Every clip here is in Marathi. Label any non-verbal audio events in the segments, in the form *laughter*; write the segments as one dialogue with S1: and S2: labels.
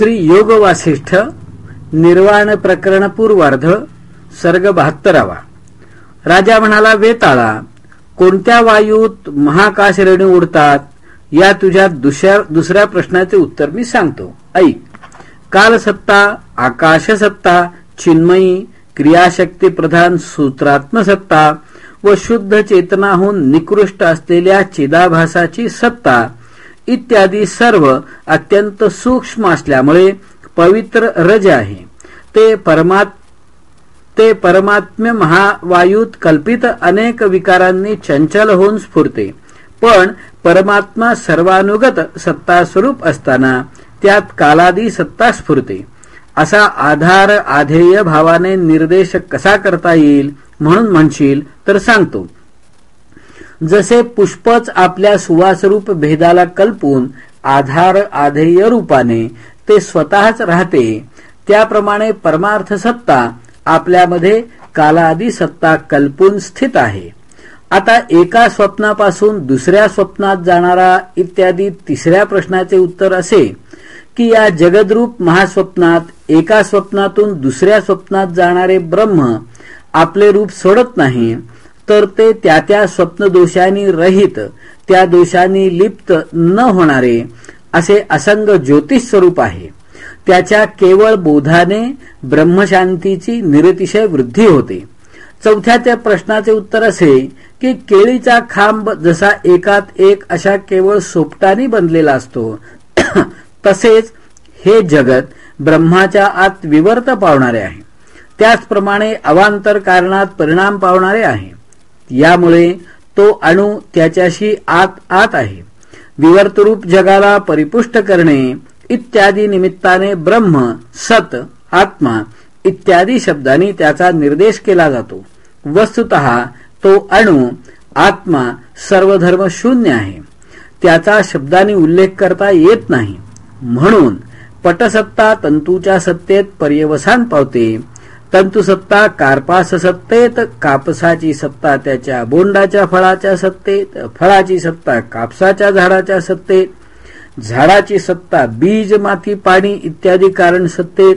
S1: श्री योग वासिष्ठ निर्वाण प्रकरण पूर्वार्ध सर्ग बहात्तरावा. राजा म्हणाला वेताळा कोणत्या वायूत महाकाश रेणू उडतात? या तुझ्या दुसऱ्या दुसऱ्या प्रश्नाचे उत्तर मी सांगतो. ऐक. आकाश आकाशसत्ता चिन्मयी क्रियाशक्ती प्रधान सूत्रात्मसत्ता व शुद्ध चेतनाहून निकृष्ट असलेल्या चिदाभासाची सत्ता इत्यादी सर्व अत्यंत सूक्ष्म असल्यामुळे पवित्र रज आहे. ते परमात ते परमात्म्य महावायूत कल्पित अनेक विकारांनी चंचल होऊन स्फुरते. पण परमात्मा सर्वानुगत सत्ता स्वरूप असताना त्यात कालादी सत्ता स्फुरते. असा आधार आधेय भावाने निर्देश कसा करता येईल म्हणून म्हणशील तर सांगतो. जसे पुष्पच आपल्या सुवासरूप भेदाला कल्पून आधार आधेय रूपाने ते स्वतःच राहते त्याप्रमाणे परमार्थ सत्ता आपल्यामध्ये कालादी सत्ता कल्पून स्थित आहे. आता एका स्वप्नापासून दुसऱ्या स्वप्नात जाणारा इत्यादी तिसऱ्या प्रश्नाचे उत्तर असे की या जगद्रूप महास्वप्नात एका स्वप्नातून दुसऱ्या स्वप्नात जाणारे ब्रह्म आपले रूप सोडत नाही तर ते त्या त्या स्वप्नदोषांनी रहित त्या दोषांनी लिप्त न होणारे असे असंग ज्योतिष स्वरूप आहे. त्याच्या केवळ बोधाने ब्रह्मशांतीची निरतिशय वृद्धी होते. चौथ्या त्या प्रश्नाचे उत्तर असे की केळीचा खांब जसा एकात एक अशा केवळ सोपटानी बनलेला असतो *clears throat* तसेच हे जगत ब्रह्माच्या आत विवर्त पावणारे आहे. त्याचप्रमाणे अवांतर कारणात परिणाम पावणारे आहे. यामुळे तो अणु त्याच्याशी आत आत आहे. विवर्तरूप जगाला परिपुष्ट करणे इत्यादी निमित्ताने ब्रह्म सत आत्मा इत्यादी शब्दांनी त्याचा निर्देश केला जातो. वस्तुत तो अणु आत्मा सर्वधर्म शून्य आहे. त्याचा शब्दांनी उल्लेख करता येत नाही. म्हणून पटसत्ता तंतूच्या सत्तेत पर्यवसान पावते. तंतुसत्ता कार्पास सत्तेत कापसाची सत्ता त्याच्या बोंडाच्या फळाच्या सत्तेत फळाची सत्ता कापसाच्या झाडाच्या सत्तेत झाडाची सत्ता बीज माती पाणी इत्यादी कारण सत्तेत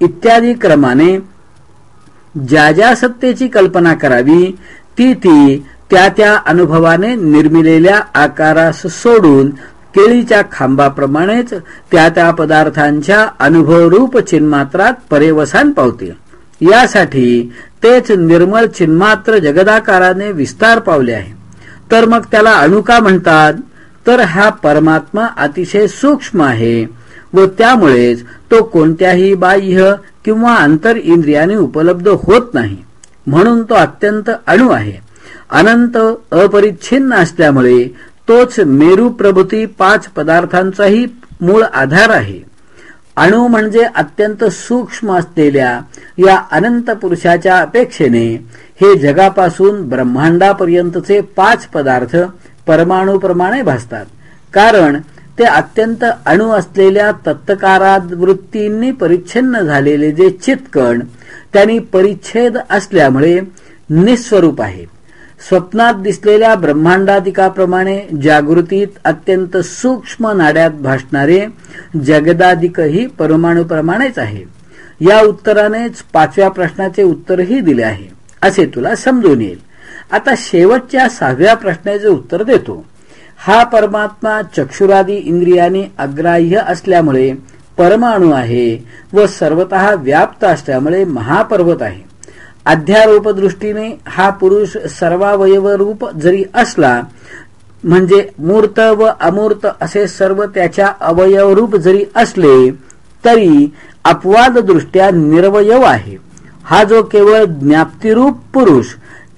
S1: इत्यादी क्रमाने ज्या ज्या सत्तेची कल्पना करावी ती ती त्या त्या अनुभवाने निर्मिलेल्या आकारास सोडून केळीच्या खांबाप्रमाणेच त्या त्या पदार्थांच्या अनुभवरूप चिन्मात्रात परेवसान पावतील. यासाठी तेच निर्मळ चिन्मात्र जगदाकाराने विस्तार पावले आहे. तर मग त्याला अणुका म्हणतात. तर हा परमात्मा अतिशय सूक्ष्म आहे व त्यामुळेच तो कोणत्याही बाह्य किंवा आंतर इंद्रियाने उपलब्ध होत नाही. म्हणून तो अत्यंत अणु आहे. अनंत अपरिच्छिन्न असल्यामुळे तोच मेरू प्रभूती पाच पदार्थांचाही मूळ आधार आहे. अणु म्हणजे अत्यंत सूक्ष्म असलेल्या या अनंत पुरुषाच्या अपेक्षेने हे जगापासून ब्रह्मांडापर्यंतचे पाच पदार्थ परमाणूप्रमाणे भासतात. कारण ते अत्यंत अणु असलेल्या तत्कारात वृत्तींनी परिच्छिन्न झालेले जे चितकण त्यांनी परिच्छेद असल्यामुळे निस्वरूप आहे. स्वप्नात दिसलेल्या ब्रह्मांडादिकाप्रमाणे जागृतीत अत्यंत सूक्ष्म नाड्यात भासणारे जगदादिकही परमाणूप्रमाणेच आहे. या उत्तरानेच पाचव्या प्रश्नाचे उत्तरही दिले आहे असे तुला समजून येईल. आता शेवटच्या सहाव्या प्रश्नाचे उत्तर देतो. हा परमात्मा चक्षुरादी इंद्रियाने अग्राह्य असल्यामुळे परमाणू आहे व सर्वत व्याप्त असल्यामुळे महापर्वत आहे. अध्यारोप दृष्टीने हा पुरुष सर्वावयव रूप जरी असला म्हणजे मूर्त व अमूर्त असे सर्व त्याच्या अवयवरूप जरी असले तरी अपवाद दृष्ट्या निर्वयव आहे. हा जो केवळ ज्ञाप्तिरूप पुरुष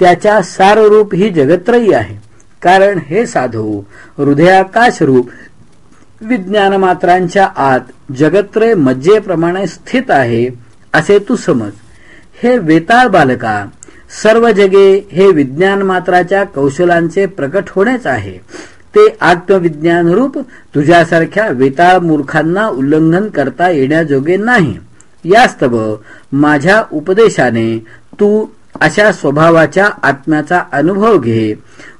S1: त्याच्या साररूप ही जगत्रयी आहे. कारण हे साधू हृदयाकाश रूप विज्ञान मात्रांच्या आत जगत्रय मज्जेप्रमाणे स्थित आहे असे तू समज. हे वेताळ बालका सर्व जगे हे विज्ञान मात्राच्या कौशलांचे प्रकट होणेच आहे. ते आत्मविज्ञान रूप तुझ्यासारख्या वेताळ मूर्खांना उल्लंघन करता येण्याजोगे नाही. यास्तव माझ्या उपदेशाने तू अशा स्वभावाच्या आत्म्याचा अनुभव घे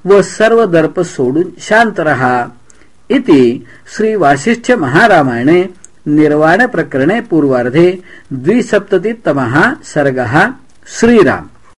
S1: व सर्व दर्प सोडून शांत रहा. इति श्री वासिष्ठ महारामायणे निर्वाण प्रकरणे पूर्वार्धे द्विसप्ततितमः सर्गः श्रीराम।